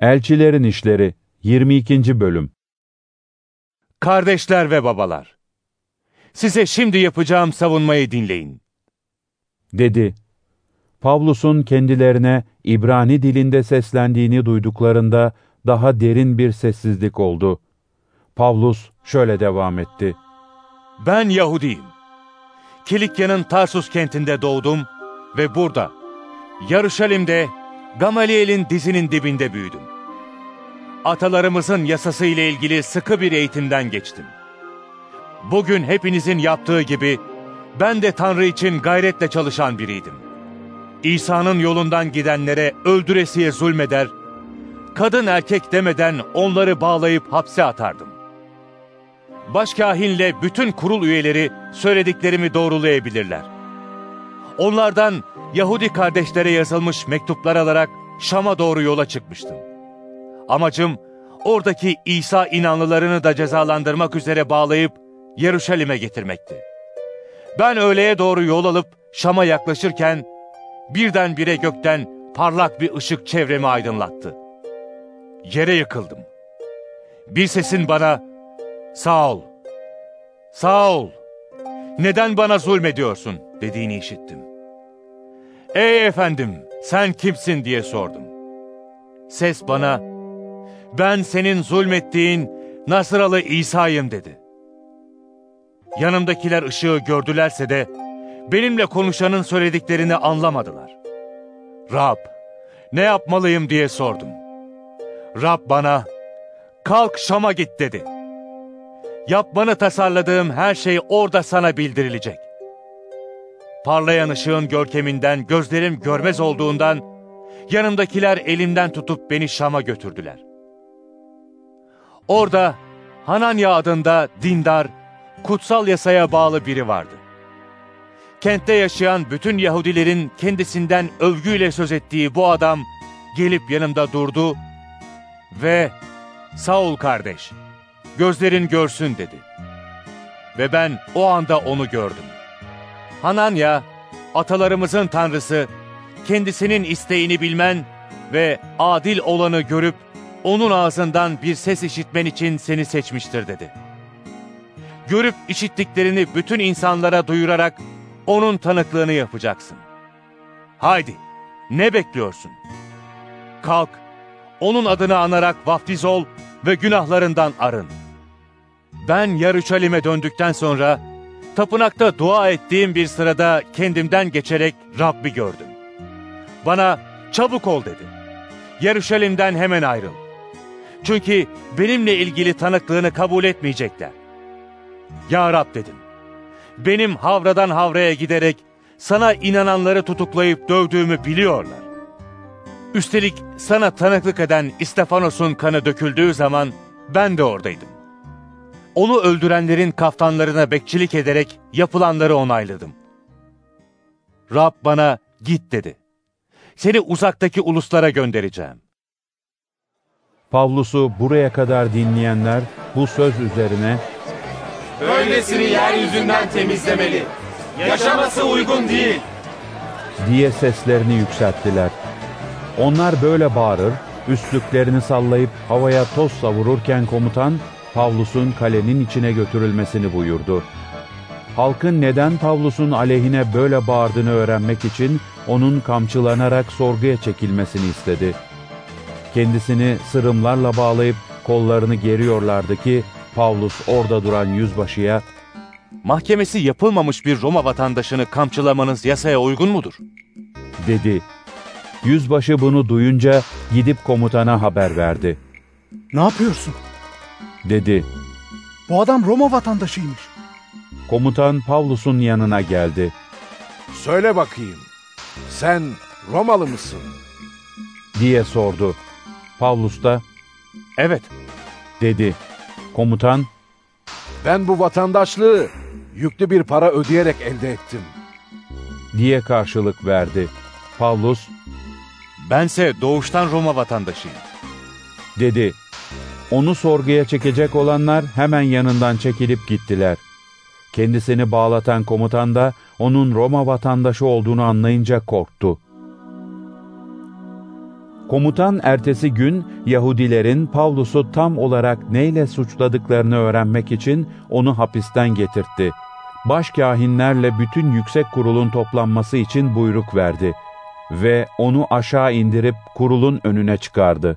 Elçilerin İşleri 22. Bölüm Kardeşler ve babalar, size şimdi yapacağım savunmayı dinleyin. dedi. Pavlus'un kendilerine İbrani dilinde seslendiğini duyduklarında daha derin bir sessizlik oldu. Pavlus şöyle devam etti. Ben Yahudiyim. Kilikya'nın Tarsus kentinde doğdum ve burada, Yaruşalim'de Gamaliel'in dizinin dibinde büyüdüm. Atalarımızın yasası ile ilgili sıkı bir eğitimden geçtim. Bugün hepinizin yaptığı gibi ben de Tanrı için gayretle çalışan biriydim. İsa'nın yolundan gidenlere öldüresiye zulmeder, kadın erkek demeden onları bağlayıp hapse atardım. Başkahinle bütün kurul üyeleri söylediklerimi doğrulayabilirler. Onlardan Yahudi kardeşlere yazılmış mektuplar alarak Şam'a doğru yola çıkmıştım. Amacım oradaki İsa inanlılarını da cezalandırmak üzere bağlayıp Yeruşalim'e getirmekti. Ben öğleye doğru yol alıp Şam'a yaklaşırken birdenbire gökten parlak bir ışık çevremi aydınlattı. Yere yıkıldım. Bir sesin bana sağ ol, sağ ol, neden bana zulmediyorsun dediğini işittim. Ey efendim sen kimsin diye sordum. Ses bana ben senin zulmettiğin Nasıralı İsa'yım dedi. Yanımdakiler ışığı gördülerse de benimle konuşanın söylediklerini anlamadılar. Rab, ne yapmalıyım diye sordum. Rab bana, kalk Şam'a git dedi. Yapmanı tasarladığım her şey orada sana bildirilecek. Parlayan ışığın görkeminden gözlerim görmez olduğundan, yanımdakiler elimden tutup beni Şam'a götürdüler. Orada Hananya adında dindar, kutsal yasaya bağlı biri vardı. Kentte yaşayan bütün Yahudilerin kendisinden övgüyle söz ettiği bu adam gelip yanımda durdu ve Saul kardeş, gözlerin görsün dedi. Ve ben o anda onu gördüm. Hananya, atalarımızın tanrısı, kendisinin isteğini bilmen ve adil olanı görüp onun ağzından bir ses işitmen için seni seçmiştir dedi. Görüp işittiklerini bütün insanlara duyurarak onun tanıklığını yapacaksın. Haydi, ne bekliyorsun? Kalk, onun adını anarak vaftiz ol ve günahlarından arın. Ben Yarışalim'e döndükten sonra, tapınakta dua ettiğim bir sırada kendimden geçerek Rabbi gördüm. Bana çabuk ol dedi. Yarışalim'den hemen ayrıl. Çünkü benimle ilgili tanıklığını kabul etmeyecekler. Ya Rab dedim. Benim havradan havraya giderek sana inananları tutuklayıp dövdüğümü biliyorlar. Üstelik sana tanıklık eden İstefanos'un kanı döküldüğü zaman ben de oradaydım. Onu öldürenlerin kaftanlarına bekçilik ederek yapılanları onayladım. Rab bana git dedi. Seni uzaktaki uluslara göndereceğim. Pavlus'u buraya kadar dinleyenler bu söz üzerine Öylesini yeryüzünden temizlemeli. Yaşaması uygun değil. diye seslerini yükselttiler. Onlar böyle bağırır, üstlüklerini sallayıp havaya toz savururken komutan Pavlus'un kalenin içine götürülmesini buyurdu. Halkın neden Pavlus'un aleyhine böyle bağırdığını öğrenmek için onun kamçılanarak sorguya çekilmesini istedi. Kendisini sırımlarla bağlayıp kollarını geriyorlardı ki Pavlus orada duran yüzbaşıya Mahkemesi yapılmamış bir Roma vatandaşını kamçılamanız yasaya uygun mudur? dedi. Yüzbaşı bunu duyunca gidip komutana haber verdi. Ne yapıyorsun? Dedi. Bu adam Roma vatandaşıymış. Komutan Pavlus'un yanına geldi. Söyle bakayım, sen Romalı mısın? diye sordu. Pavlus da Evet, dedi. Komutan Ben bu vatandaşlığı yüklü bir para ödeyerek elde ettim. diye karşılık verdi. Pavlus bense doğuştan Roma vatandaşıyım. dedi. Onu sorguya çekecek olanlar hemen yanından çekilip gittiler. Kendisini bağlatan komutan da onun Roma vatandaşı olduğunu anlayınca korktu. Komutan ertesi gün Yahudilerin Pavlus'u tam olarak neyle suçladıklarını öğrenmek için onu hapisten getirtti. Başkahinlerle bütün yüksek kurulun toplanması için buyruk verdi ve onu aşağı indirip kurulun önüne çıkardı.